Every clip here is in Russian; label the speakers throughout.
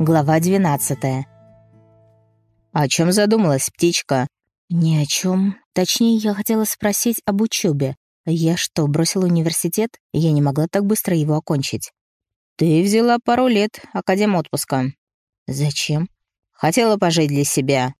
Speaker 1: Глава 12.
Speaker 2: «О чем задумалась, птичка?»
Speaker 1: «Ни о чем. Точнее, я хотела спросить об учебе. Я что, бросила университет? Я не могла так быстро его окончить».
Speaker 2: «Ты взяла пару лет академ отпуска».
Speaker 1: «Зачем?»
Speaker 2: «Хотела пожить для себя».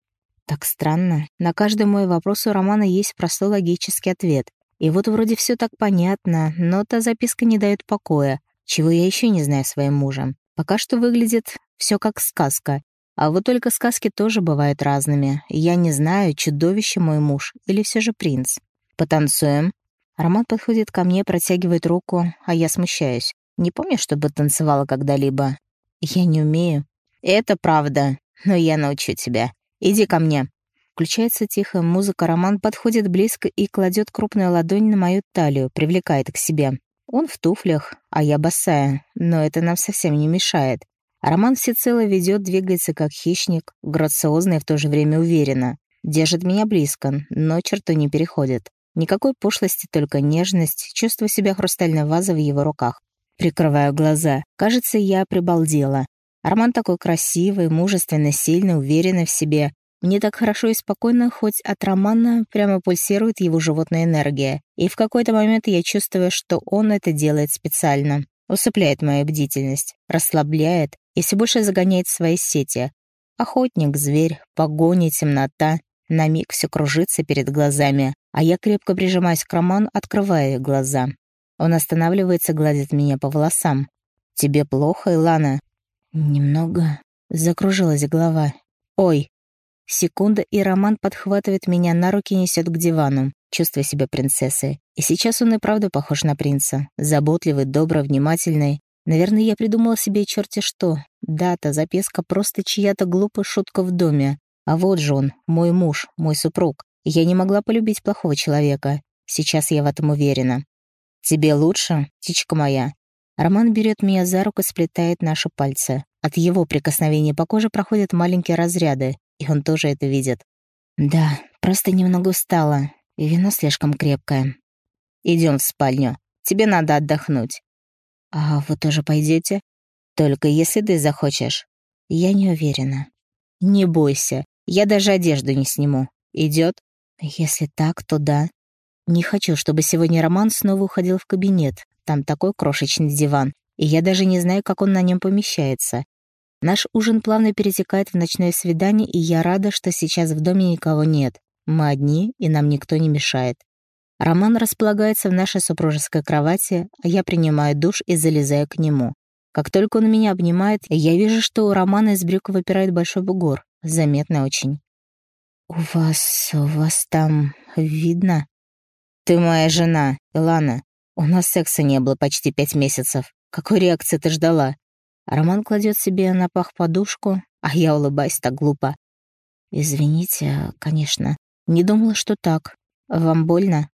Speaker 1: Так странно. На каждый мой вопрос у Романа есть простой логический ответ. И вот вроде все так понятно, но та записка не дает покоя, чего я еще не знаю своим мужем. Пока что выглядит все как сказка. А вот только сказки тоже бывают разными. Я не знаю, чудовище мой муж или все же принц. Потанцуем. Роман подходит ко мне, протягивает руку, а я смущаюсь. Не помню, чтобы танцевала когда-либо. Я не умею.
Speaker 2: Это правда, но я научу тебя. Иди ко мне.
Speaker 1: Включается тихая музыка, Роман подходит близко и кладет крупную ладонь на мою талию, привлекает к себе. Он в туфлях, а я босая, но это нам совсем не мешает. Роман всецело ведет, двигается как хищник, грациозно и в то же время уверенно. Держит меня близко, но черту не переходит. Никакой пошлости, только нежность, чувствую себя хрустальной вазой в его руках. Прикрываю глаза. Кажется, я прибалдела. Роман такой красивый, мужественный, сильный, уверенный в себе. Мне так хорошо и спокойно, хоть от Романа прямо пульсирует его животная энергия. И в какой-то момент я чувствую, что он это делает специально. Усыпляет мою бдительность, расслабляет, и все больше загоняет в свои сети. Охотник, зверь, погоня, темнота. На миг все кружится перед глазами, а я крепко прижимаюсь к Роману, открывая глаза. Он останавливается, гладит меня по волосам. «Тебе плохо, Илана?» «Немного». Закружилась голова. «Ой!» Секунда, и Роман подхватывает меня на руки и несет к дивану, чувствуя себя принцессой. И сейчас он и правда похож на принца. Заботливый, добрый, внимательный. Наверное, я придумала себе черти что. Дата, записка — просто чья-то глупая шутка в доме. А вот же он, мой муж, мой супруг. Я не могла полюбить плохого человека. Сейчас я в этом уверена. «Тебе лучше, птичка моя?» Роман берет меня за руку и сплетает наши пальцы. От его прикосновения по коже проходят маленькие разряды, и он тоже это видит. «Да, просто немного устала, и вино слишком крепкое.
Speaker 2: Идем в спальню. Тебе надо отдохнуть.
Speaker 1: «А вы тоже пойдете?
Speaker 2: «Только если ты захочешь».
Speaker 1: «Я не уверена».
Speaker 2: «Не бойся, я даже одежду не сниму. Идет?
Speaker 1: «Если так, то да. Не хочу, чтобы сегодня Роман снова уходил в кабинет. Там такой крошечный диван, и я даже не знаю, как он на нем помещается. Наш ужин плавно перетекает в ночное свидание, и я рада, что сейчас в доме никого нет. Мы одни, и нам никто не мешает. Роман располагается в нашей супружеской кровати, а я принимаю душ и залезаю к нему. Как только он меня обнимает, я вижу, что у Романа из брюка выпирает большой бугор. Заметно очень. «У вас... у вас там... видно?»
Speaker 2: «Ты моя жена, Илана. У нас секса не было почти пять месяцев. Какой реакции ты ждала?»
Speaker 1: Роман кладет себе на пах подушку, а я улыбаюсь так глупо. «Извините, конечно. Не думала, что так. Вам больно?»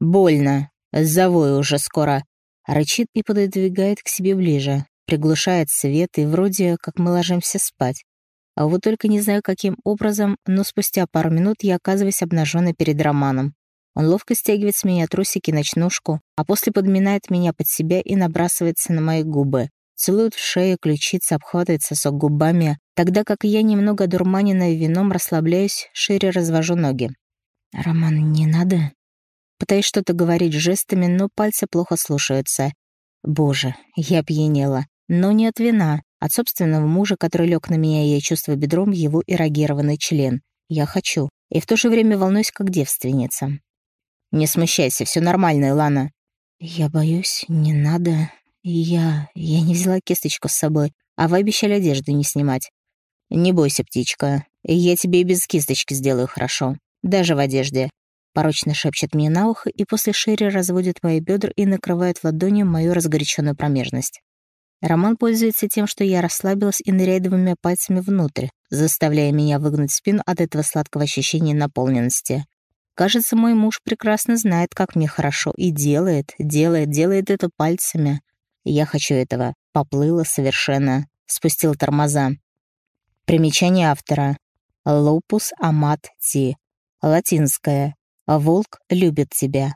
Speaker 2: «Больно. Завою уже скоро».
Speaker 1: Рычит и пододвигает к себе ближе. Приглушает свет, и вроде как мы ложимся спать. А вот только не знаю, каким образом, но спустя пару минут я оказываюсь обнаженной перед Романом. Он ловко стягивает с меня трусики ночнушку, а после подминает меня под себя и набрасывается на мои губы. Целует в шею, ключицы, обхватывает сосок губами, тогда как я, немного дурманенная вином, расслабляюсь, шире развожу ноги. «Роман, не надо?» Пытаюсь что-то говорить жестами, но пальцы плохо слушаются. Боже, я пьянела. Но не от вина, от собственного мужа, который лег на меня, и я чувствую бедром его эрогированный член. Я хочу. И в то же время волнуюсь, как девственница.
Speaker 2: «Не смущайся, все нормально, Лана.
Speaker 1: «Я боюсь, не надо. Я... я не взяла кисточку с собой, а вы обещали одежду не снимать».
Speaker 2: «Не бойся, птичка. Я тебе и без кисточки сделаю хорошо. Даже в одежде.
Speaker 1: Порочно шепчет мне на ухо и после шире разводит мои бедра и накрывает ладонью мою разгоряченную промежность. Роман пользуется тем, что я расслабилась и ныряет двумя пальцами внутрь, заставляя меня выгнуть спину от этого сладкого ощущения наполненности. Кажется, мой муж прекрасно знает, как мне хорошо, и делает, делает, делает это пальцами. Я хочу этого. Поплыла совершенно. Спустил тормоза. Примечание автора. Лопус амат ти. Латинское. «Волк любит тебя».